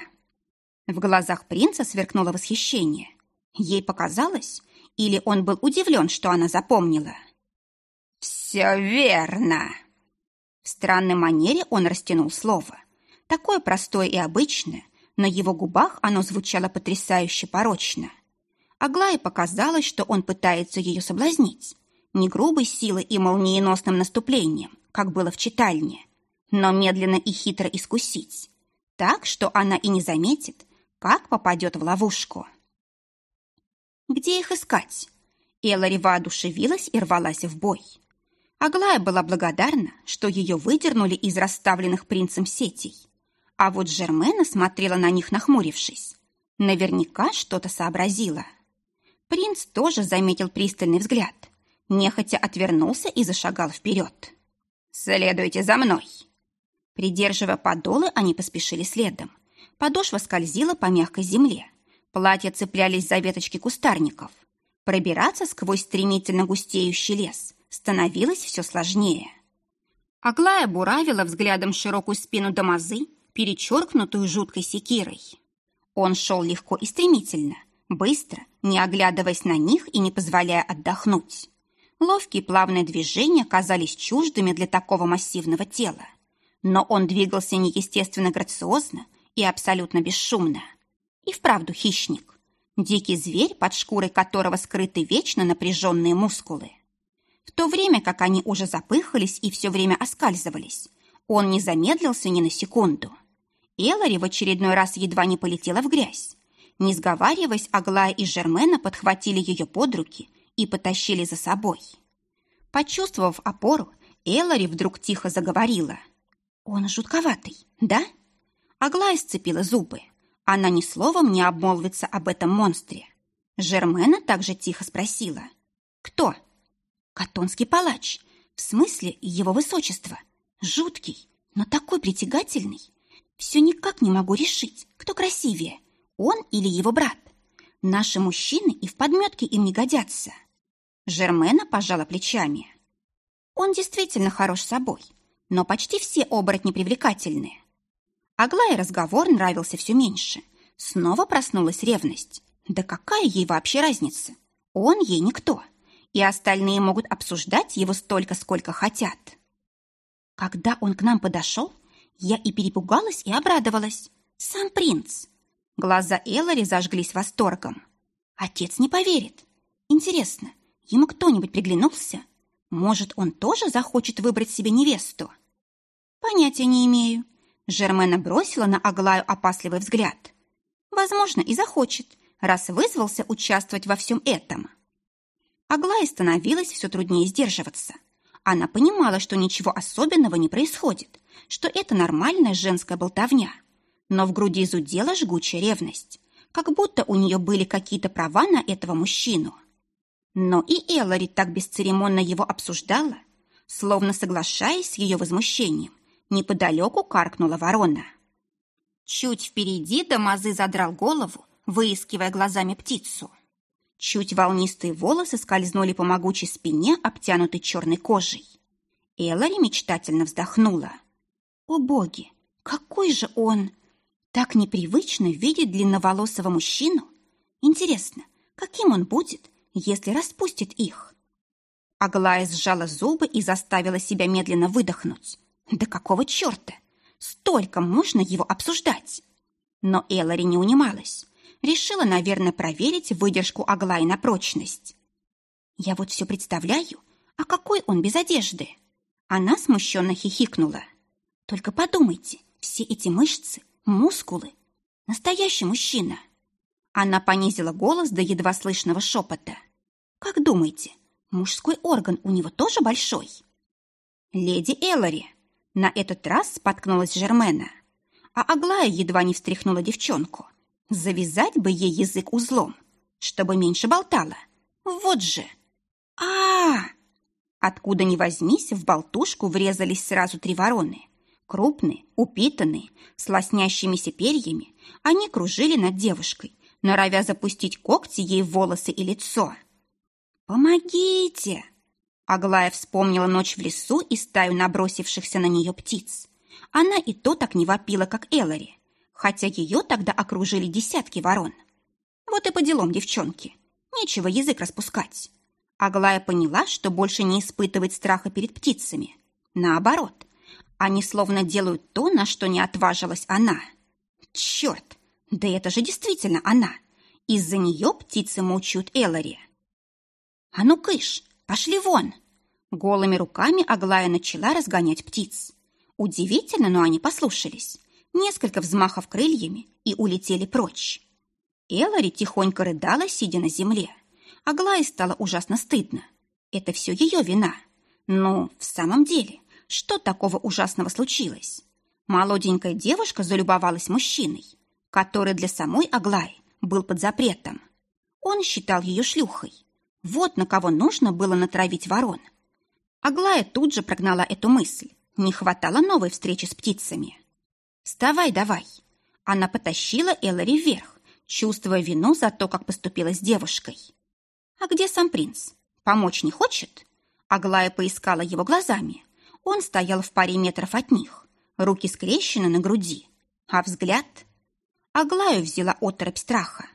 В глазах принца сверкнуло восхищение. Ей показалось, или он был удивлен, что она запомнила. «Все верно!» В странной манере он растянул слово. Такое простое и обычное, на его губах оно звучало потрясающе порочно. Аглае показалось, что он пытается ее соблазнить. Не грубой силой и молниеносным наступлением, как было в читальне, но медленно и хитро искусить. Так, что она и не заметит, как попадет в ловушку. Где их искать? Элари воодушевилась и рвалась в бой. Аглая была благодарна, что ее выдернули из расставленных принцем сетей. А вот Жермена смотрела на них, нахмурившись. Наверняка что-то сообразила. Принц тоже заметил пристальный взгляд. Нехотя отвернулся и зашагал вперед. «Следуйте за мной!» Придерживая подолы, они поспешили следом. Подошва скользила по мягкой земле. Платья цеплялись за веточки кустарников. Пробираться сквозь стремительно густеющий лес становилось все сложнее. Аглая буравила взглядом широкую спину Дамазы, перечеркнутую жуткой секирой. Он шел легко и стремительно, быстро, не оглядываясь на них и не позволяя отдохнуть. Ловкие плавные движения казались чуждыми для такого массивного тела. Но он двигался неестественно грациозно и абсолютно бесшумно. И вправду хищник. Дикий зверь, под шкурой которого скрыты вечно напряженные мускулы. В то время как они уже запыхались и все время оскальзывались, он не замедлился ни на секунду. Элари в очередной раз едва не полетела в грязь. Не сговариваясь, Аглая и Жермена подхватили ее под руки и потащили за собой. Почувствовав опору, Элари вдруг тихо заговорила. «Он жутковатый, да?» Аглая сцепила зубы. Она ни словом не обмолвится об этом монстре. Жермена также тихо спросила. «Кто?» Катонский палач. В смысле его высочество. Жуткий, но такой притягательный. Все никак не могу решить, кто красивее, он или его брат. Наши мужчины и в подметке им не годятся. Жермена пожала плечами. Он действительно хорош собой, но почти все оборотни привлекательные. Аглае разговор нравился все меньше. Снова проснулась ревность. Да какая ей вообще разница? Он ей никто и остальные могут обсуждать его столько, сколько хотят. Когда он к нам подошел, я и перепугалась, и обрадовалась. Сам принц. Глаза Эллари зажглись восторгом. Отец не поверит. Интересно, ему кто-нибудь приглянулся? Может, он тоже захочет выбрать себе невесту? Понятия не имею. Жермена бросила на Аглаю опасливый взгляд. Возможно, и захочет, раз вызвался участвовать во всем этом. Аглае становилось все труднее сдерживаться. Она понимала, что ничего особенного не происходит, что это нормальная женская болтовня. Но в груди зудела жгучая ревность, как будто у нее были какие-то права на этого мужчину. Но и Эллари так бесцеремонно его обсуждала, словно соглашаясь с ее возмущением, неподалеку каркнула ворона. Чуть впереди Дамазы задрал голову, выискивая глазами птицу. Чуть волнистые волосы скользнули по могучей спине, обтянутой черной кожей. Эллари мечтательно вздохнула. «О боги, какой же он!» Так непривычно видеть длинноволосого мужчину. Интересно, каким он будет, если распустит их? Аглая сжала зубы и заставила себя медленно выдохнуть. Да какого черта? Столько можно его обсуждать? Но Эллари не унималась. Решила, наверное, проверить выдержку Аглаи на прочность. Я вот все представляю, а какой он без одежды? Она смущенно хихикнула. Только подумайте, все эти мышцы, мускулы. Настоящий мужчина. Она понизила голос до едва слышного шепота. Как думаете, мужской орган у него тоже большой? Леди Эллари. На этот раз споткнулась Жермена. А Аглая едва не встряхнула девчонку. Завязать бы ей язык узлом, чтобы меньше болтала. Вот же! а, -а, -а Откуда ни возьмись, в болтушку врезались сразу три вороны. Крупные, упитанные, с лоснящимися перьями, они кружили над девушкой, норовя запустить когти ей в волосы и лицо. «Помогите!» Аглая вспомнила ночь в лесу и стаю набросившихся на нее птиц. Она и то так не вопила, как Эллари, хотя ее тогда окружили десятки ворон. Вот и по делам девчонки. Нечего язык распускать. Аглая поняла, что больше не испытывает страха перед птицами. Наоборот, они словно делают то, на что не отважилась она. Черт, да это же действительно она. Из-за нее птицы мучают Эллари. «А ну, кыш, пошли вон!» Голыми руками Аглая начала разгонять птиц. Удивительно, но они послушались. Несколько взмахов крыльями и улетели прочь. Эллари тихонько рыдала, сидя на земле. Аглае стало ужасно стыдно. Это все ее вина. Но в самом деле, что такого ужасного случилось? Молоденькая девушка залюбовалась мужчиной, который для самой Аглаи был под запретом. Он считал ее шлюхой. Вот на кого нужно было натравить ворон. Аглая тут же прогнала эту мысль. Не хватало новой встречи с птицами. «Вставай давай!» Она потащила Эллари вверх, чувствуя вину за то, как поступила с девушкой. «А где сам принц? Помочь не хочет?» Аглая поискала его глазами. Он стоял в паре метров от них, руки скрещены на груди, а взгляд... Аглаю взяла оторопь страха.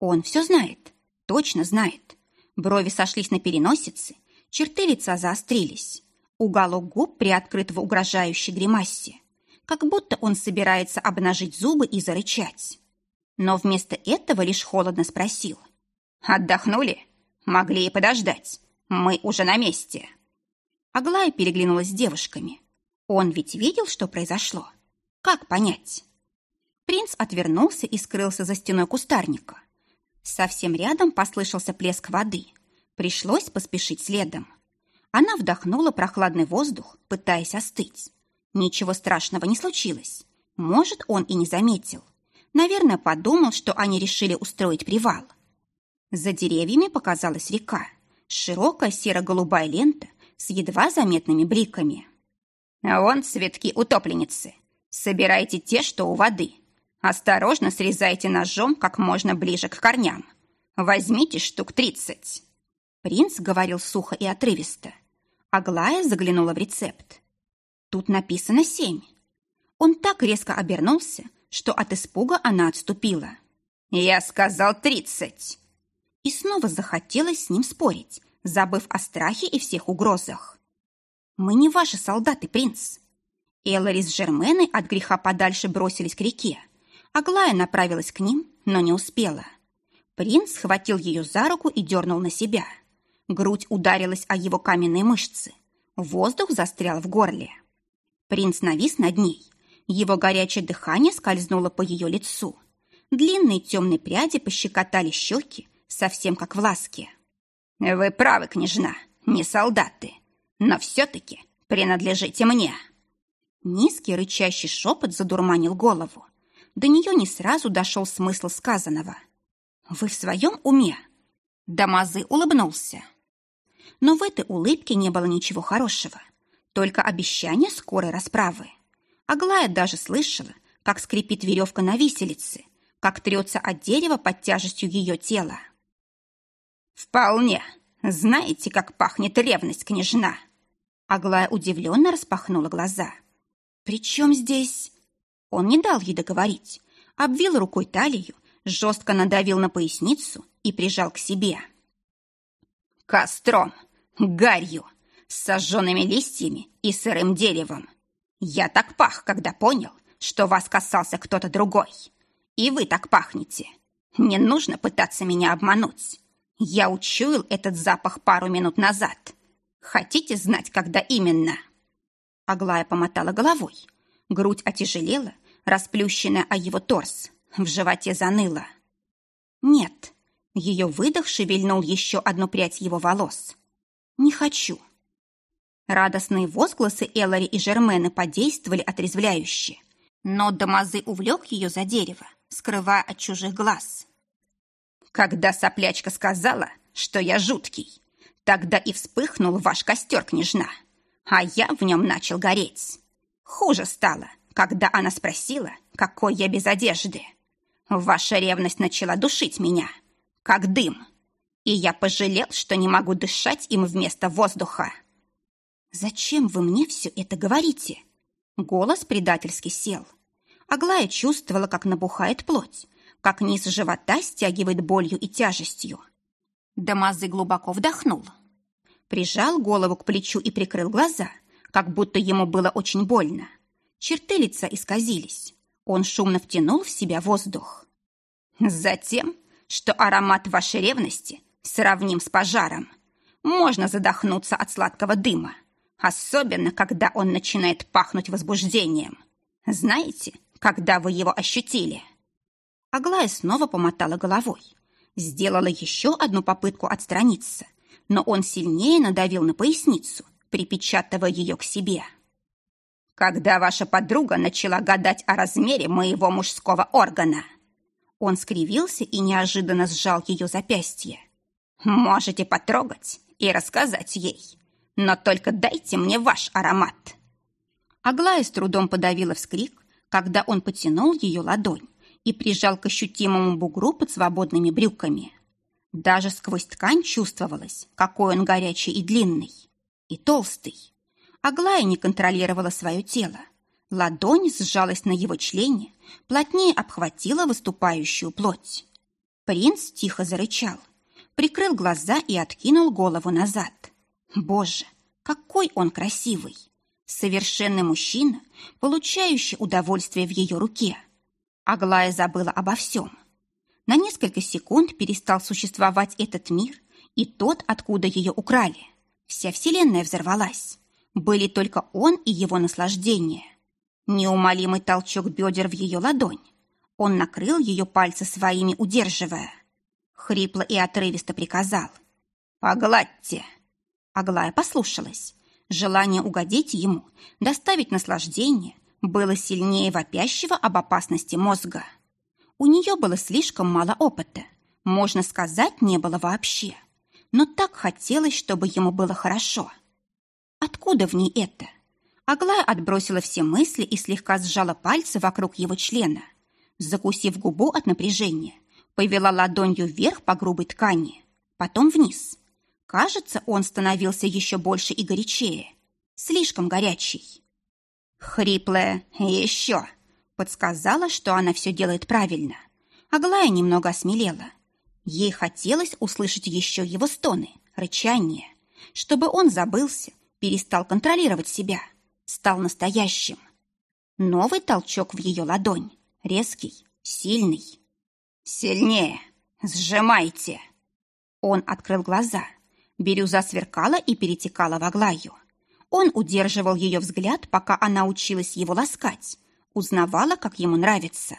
Он все знает, точно знает. Брови сошлись на переносице, черты лица заострились. Уголок губ приоткрыт в угрожающей гримасе, как будто он собирается обнажить зубы и зарычать. Но вместо этого лишь холодно спросил. «Отдохнули?» Могли и подождать. Мы уже на месте. Аглая переглянулась с девушками. Он ведь видел, что произошло. Как понять? Принц отвернулся и скрылся за стеной кустарника. Совсем рядом послышался плеск воды. Пришлось поспешить следом. Она вдохнула прохладный воздух, пытаясь остыть. Ничего страшного не случилось. Может, он и не заметил. Наверное, подумал, что они решили устроить привал. За деревьями показалась река. Широкая серо-голубая лента с едва заметными бликами. А вон цветки утопленницы. Собирайте те, что у воды. Осторожно срезайте ножом как можно ближе к корням. Возьмите штук тридцать. Принц говорил сухо и отрывисто. Аглая заглянула в рецепт. Тут написано семь. Он так резко обернулся, что от испуга она отступила. «Я сказал тридцать!» и снова захотелось с ним спорить, забыв о страхе и всех угрозах. «Мы не ваши солдаты, принц!» Эллари с Жерменой от греха подальше бросились к реке. Аглая направилась к ним, но не успела. Принц схватил ее за руку и дернул на себя. Грудь ударилась о его каменные мышцы. Воздух застрял в горле. Принц навис над ней. Его горячее дыхание скользнуло по ее лицу. Длинные темные пряди пощекотали щеки, совсем как в ласке. «Вы правы, княжна, не солдаты, но все-таки принадлежите мне». Низкий рычащий шепот задурманил голову. До нее не сразу дошел смысл сказанного. «Вы в своем уме?» Дамазы улыбнулся. Но в этой улыбке не было ничего хорошего, только обещание скорой расправы. Аглая даже слышала, как скрипит веревка на виселице, как трется от дерева под тяжестью ее тела. «Вполне. Знаете, как пахнет ревность, княжна?» Аглая удивленно распахнула глаза. «При чем здесь...» Он не дал ей договорить, обвил рукой талию, жестко надавил на поясницу и прижал к себе. «Костром! гарью, с сожженными листьями и сырым деревом. Я так пах, когда понял, что вас касался кто-то другой. И вы так пахнете. Не нужно пытаться меня обмануть. Я учуял этот запах пару минут назад. Хотите знать, когда именно?» Аглая помотала головой. Грудь отяжелела, расплющенная о его торс. В животе заныло. «Нет». Ее выдох шевельнул еще одну прядь его волос. «Не хочу». Радостные возгласы Эллари и Жермена подействовали отрезвляюще. Но Дамазы увлек ее за дерево, скрывая от чужих глаз. Когда соплячка сказала, что я жуткий, тогда и вспыхнул ваш костер, княжна, а я в нем начал гореть. Хуже стало, когда она спросила, какой я без одежды. Ваша ревность начала душить меня, как дым, и я пожалел, что не могу дышать им вместо воздуха. «Зачем вы мне все это говорите?» Голос предательски сел. Аглая чувствовала, как набухает плоть, как низ живота стягивает болью и тяжестью. Дамазы глубоко вдохнул. Прижал голову к плечу и прикрыл глаза, как будто ему было очень больно. Черты лица исказились. Он шумно втянул в себя воздух. Затем, что аромат вашей ревности сравним с пожаром. Можно задохнуться от сладкого дыма, особенно когда он начинает пахнуть возбуждением. Знаете, когда вы его ощутили?» Аглая снова помотала головой. Сделала еще одну попытку отстраниться, но он сильнее надавил на поясницу, припечатывая ее к себе. «Когда ваша подруга начала гадать о размере моего мужского органа?» Он скривился и неожиданно сжал ее запястье. «Можете потрогать и рассказать ей, но только дайте мне ваш аромат». Аглая с трудом подавила вскрик, когда он потянул ее ладонь и прижал к ощутимому бугру под свободными брюками. Даже сквозь ткань чувствовалось, какой он горячий и длинный, и толстый. Аглая не контролировала свое тело. Ладонь сжалась на его члене, плотнее обхватила выступающую плоть. Принц тихо зарычал, прикрыл глаза и откинул голову назад. Боже, какой он красивый! Совершенный мужчина, получающий удовольствие в ее руке. Аглая забыла обо всем. На несколько секунд перестал существовать этот мир и тот, откуда ее украли. Вся вселенная взорвалась. Были только он и его наслаждение. Неумолимый толчок бедер в ее ладонь. Он накрыл ее пальцы своими, удерживая. Хрипло и отрывисто приказал. «Погладьте!» Аглая послушалась. Желание угодить ему, доставить наслаждение, было сильнее вопящего об опасности мозга. У нее было слишком мало опыта. Можно сказать, не было вообще. Но так хотелось, чтобы ему было хорошо. Откуда в ней это? Аглая отбросила все мысли и слегка сжала пальцы вокруг его члена. Закусив губу от напряжения, повела ладонью вверх по грубой ткани, потом вниз. Кажется, он становился еще больше и горячее. Слишком горячий. Хриплая «Еще!» подсказала, что она все делает правильно. Аглая немного осмелела. Ей хотелось услышать еще его стоны, рычание, чтобы он забылся, перестал контролировать себя, стал настоящим. Новый толчок в ее ладонь, резкий, сильный. «Сильнее! Сжимайте!» Он открыл глаза – Бирюза сверкала и перетекала в Аглаю. Он удерживал ее взгляд, пока она училась его ласкать, узнавала, как ему нравится.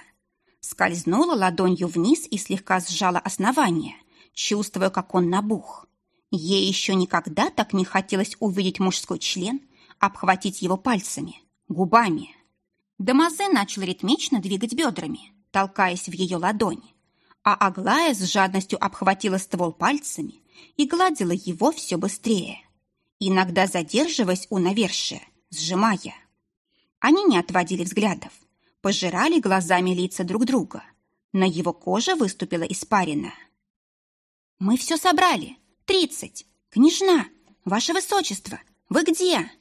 Скользнула ладонью вниз и слегка сжала основание, чувствуя, как он набух. Ей еще никогда так не хотелось увидеть мужской член, обхватить его пальцами, губами. Дамазе начал ритмично двигать бедрами, толкаясь в ее ладонь, а Аглая с жадностью обхватила ствол пальцами и гладила его все быстрее, иногда задерживаясь у навершия, сжимая. Они не отводили взглядов, пожирали глазами лица друг друга. На его коже выступила испарина. «Мы все собрали. Тридцать. Княжна! Ваше высочество! Вы где?»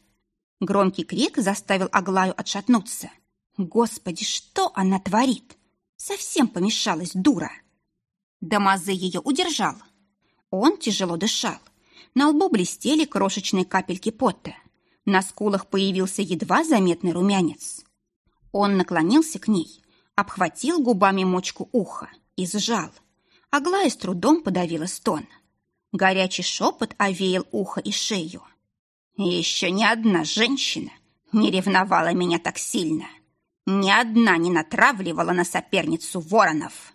Громкий крик заставил Аглаю отшатнуться. «Господи, что она творит? Совсем помешалась дура!» Дамазы ее удержал, он тяжело дышал. На лбу блестели крошечные капельки пота. На скулах появился едва заметный румянец. Он наклонился к ней, обхватил губами мочку уха и сжал. Аглая с трудом подавила стон. Горячий шепот овеял ухо и шею. «Еще ни одна женщина не ревновала меня так сильно. Ни одна не натравливала на соперницу воронов».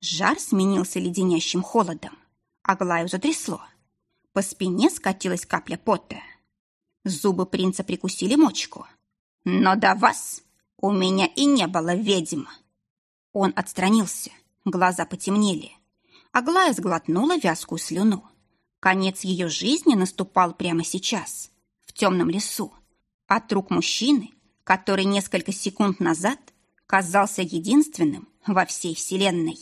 Жар сменился леденящим холодом. Аглаю затрясло. По спине скатилась капля пота. Зубы принца прикусили мочку. «Но до вас у меня и не было ведьм». Он отстранился, глаза потемнели. Аглая сглотнула вязкую слюну. Конец ее жизни наступал прямо сейчас, в темном лесу, от рук мужчины, который несколько секунд назад казался единственным во всей вселенной.